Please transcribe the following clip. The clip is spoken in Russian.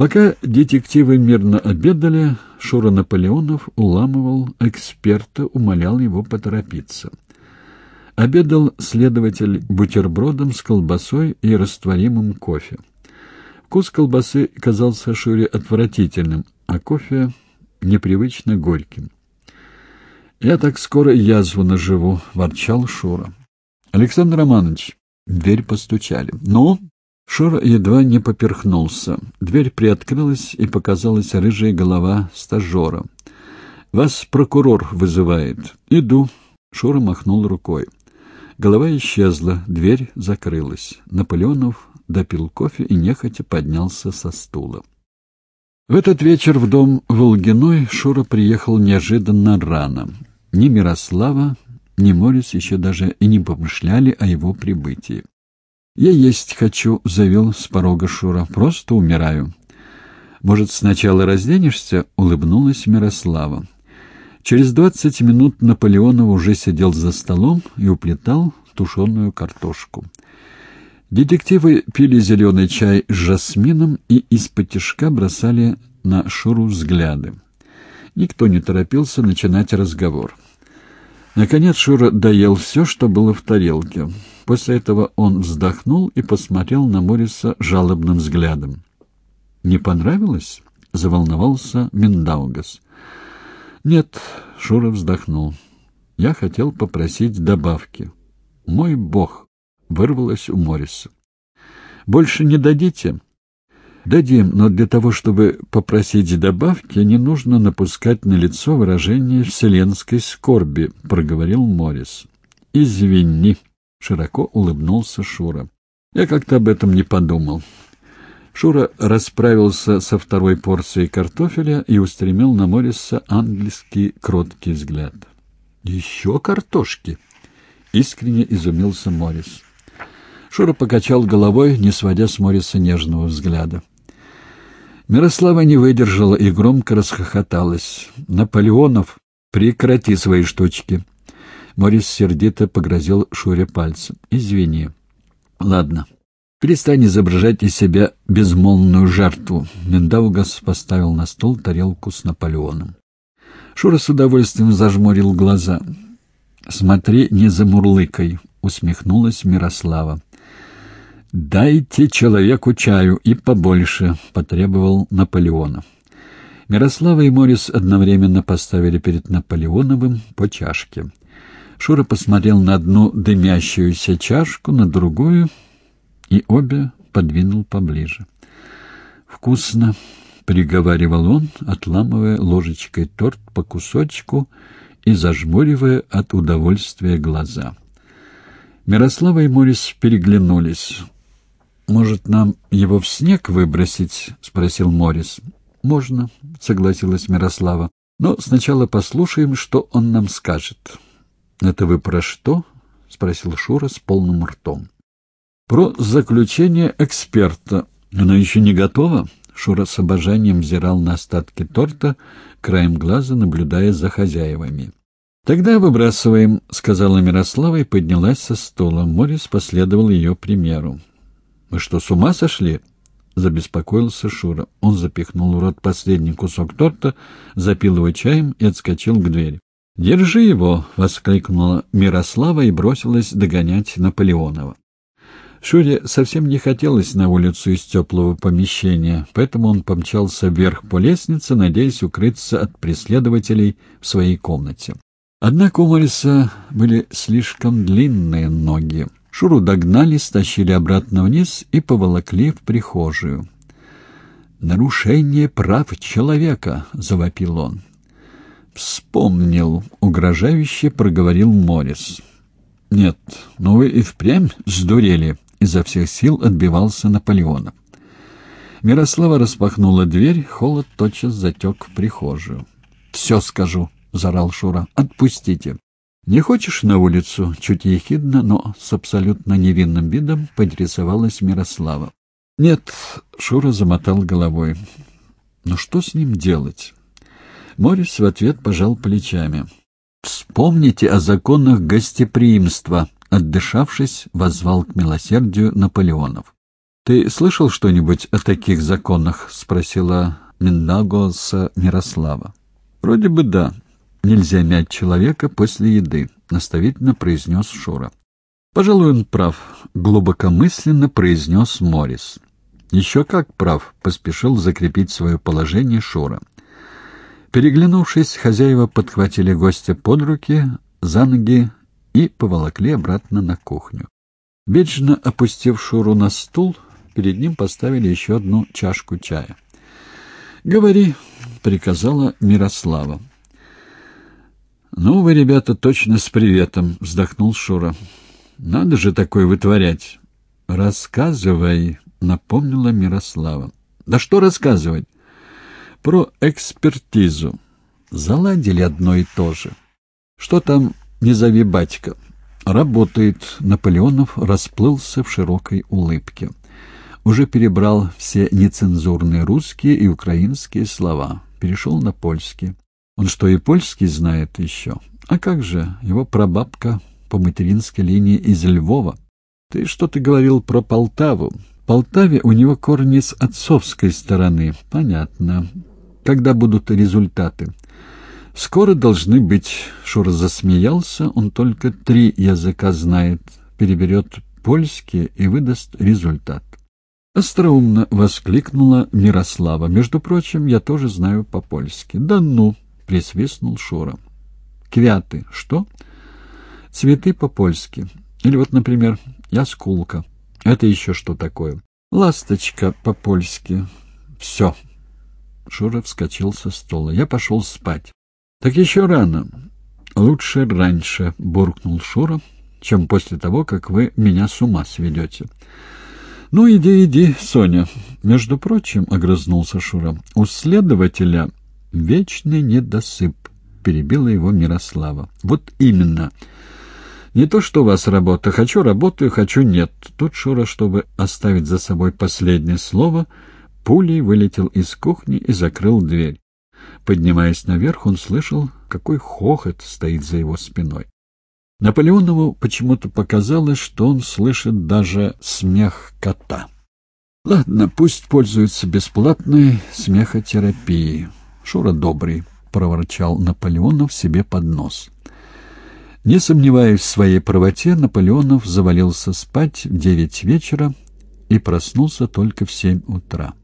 Пока детективы мирно обедали, Шура Наполеонов уламывал эксперта, умолял его поторопиться. Обедал следователь бутербродом с колбасой и растворимым кофе. Вкус колбасы казался Шуре отвратительным, а кофе непривычно горьким. «Я так скоро язву наживу», — ворчал Шура. «Александр Романович». Дверь постучали. «Ну?» Шура едва не поперхнулся. Дверь приоткрылась, и показалась рыжая голова стажера. «Вас прокурор вызывает». «Иду». Шура махнул рукой. Голова исчезла, дверь закрылась. Наполеонов допил кофе и нехотя поднялся со стула. В этот вечер в дом Волгиной Шура приехал неожиданно рано. Ни Мирослава, ни Морис еще даже и не помышляли о его прибытии. «Я есть хочу», — завел с порога Шура. «Просто умираю». «Может, сначала разденешься?» — улыбнулась Мирослава. Через двадцать минут Наполеонов уже сидел за столом и уплетал тушеную картошку. Детективы пили зеленый чай с жасмином и из-под бросали на Шуру взгляды. Никто не торопился начинать разговор. Наконец Шура доел все, что было в тарелке. После этого он вздохнул и посмотрел на Мориса жалобным взглядом. «Не понравилось?» — заволновался Миндаугас. «Нет», — Шура вздохнул. «Я хотел попросить добавки». «Мой бог!» — вырвалось у Мориса. «Больше не дадите?» «Дадим, но для того, чтобы попросить добавки, не нужно напускать на лицо выражение вселенской скорби», — проговорил Морис. «Извини». Широко улыбнулся Шура. Я как-то об этом не подумал. Шура расправился со второй порцией картофеля и устремил на Морриса английский кроткий взгляд. «Еще картошки?» — искренне изумился Моррис. Шура покачал головой, не сводя с Морриса нежного взгляда. Мирослава не выдержала и громко расхохоталась. «Наполеонов, прекрати свои штучки!» Морис сердито погрозил Шуре пальцем. «Извини». «Ладно. Перестань изображать из себя безмолвную жертву». Мендаугас поставил на стол тарелку с Наполеоном. Шура с удовольствием зажмурил глаза. «Смотри, не замурлыкай», — усмехнулась Мирослава. «Дайте человеку чаю и побольше», — потребовал Наполеонов. Мирослава и Морис одновременно поставили перед Наполеоновым по чашке. Шура посмотрел на одну дымящуюся чашку, на другую, и обе подвинул поближе. «Вкусно!» — приговаривал он, отламывая ложечкой торт по кусочку и зажмуривая от удовольствия глаза. Мирослава и Морис переглянулись. «Может, нам его в снег выбросить?» — спросил Морис. «Можно», — согласилась Мирослава. «Но сначала послушаем, что он нам скажет». «Это вы про что?» — спросил Шура с полным ртом. «Про заключение эксперта. Оно еще не готово?» Шура с обожанием взирал на остатки торта, краем глаза наблюдая за хозяевами. «Тогда выбрасываем», — сказала Мирослава и поднялась со стола. Морис последовал ее примеру. «Мы что, с ума сошли?» — забеспокоился Шура. Он запихнул в рот последний кусок торта, запил его чаем и отскочил к двери. «Держи его!» — воскликнула Мирослава и бросилась догонять Наполеонова. Шуре совсем не хотелось на улицу из теплого помещения, поэтому он помчался вверх по лестнице, надеясь укрыться от преследователей в своей комнате. Однако у Мориса были слишком длинные ноги. Шуру догнали, стащили обратно вниз и поволокли в прихожую. «Нарушение прав человека!» — завопил он. «Вспомнил», — угрожающе проговорил Морис. «Нет, но вы и впрямь сдурели», — изо всех сил отбивался Наполеонов. Мирослава распахнула дверь, холод тотчас затек в прихожую. «Все скажу», — зарал Шура. «Отпустите». «Не хочешь на улицу?» — чуть ехидно, но с абсолютно невинным видом поинтересовалась Мирослава. «Нет», — Шура замотал головой. «Но что с ним делать?» Морис в ответ пожал плечами. «Вспомните о законах гостеприимства», — отдышавшись, возвал к милосердию Наполеонов. «Ты слышал что-нибудь о таких законах?» — спросила Миндагоса Мирослава. «Вроде бы да. Нельзя мять человека после еды», — наставительно произнес Шура. «Пожалуй, он прав», — глубокомысленно произнес Морис. «Еще как прав», — поспешил закрепить свое положение Шура. Переглянувшись, хозяева подхватили гостя под руки, за ноги и поволокли обратно на кухню. Вечно опустив Шуру на стул, перед ним поставили еще одну чашку чая. «Говори», — приказала Мирослава. «Ну, вы, ребята, точно с приветом», — вздохнул Шура. «Надо же такое вытворять». «Рассказывай», — напомнила Мирослава. «Да что рассказывать?» «Про экспертизу. Заладили одно и то же. Что там, не зови батька?» «Работает». Наполеонов расплылся в широкой улыбке. Уже перебрал все нецензурные русские и украинские слова. Перешел на польский. Он что, и польский знает еще? А как же, его прабабка по материнской линии из Львова. Ты что-то говорил про Полтаву. В Полтаве у него корни с отцовской стороны. Понятно. Когда будут результаты? Скоро должны быть. Шура засмеялся. Он только три языка знает. Переберет польский и выдаст результат. Остроумно воскликнула Мирослава. «Между прочим, я тоже знаю по-польски». «Да ну!» — присвистнул Шура. «Квяты. Что?» «Цветы по-польски. Или вот, например, яскулка. Это еще что такое?» «Ласточка по-польски. Все». Шура вскочил со стола. «Я пошел спать». «Так еще рано. Лучше раньше», — буркнул Шура, «чем после того, как вы меня с ума сведете». «Ну, иди, иди, Соня». «Между прочим», — огрызнулся Шура, — «у следователя вечный недосып», — перебила его Мирослава. «Вот именно. Не то, что у вас работа. Хочу — работаю, хочу — нет». Тут Шура, чтобы оставить за собой последнее слово, пулей вылетел из кухни и закрыл дверь. Поднимаясь наверх, он слышал, какой хохот стоит за его спиной. Наполеонову почему-то показалось, что он слышит даже смех кота. «Ладно, пусть пользуется бесплатной смехотерапией. Шура добрый», — проворчал Наполеонов себе под нос. Не сомневаясь в своей правоте, Наполеонов завалился спать в девять вечера и проснулся только в семь утра.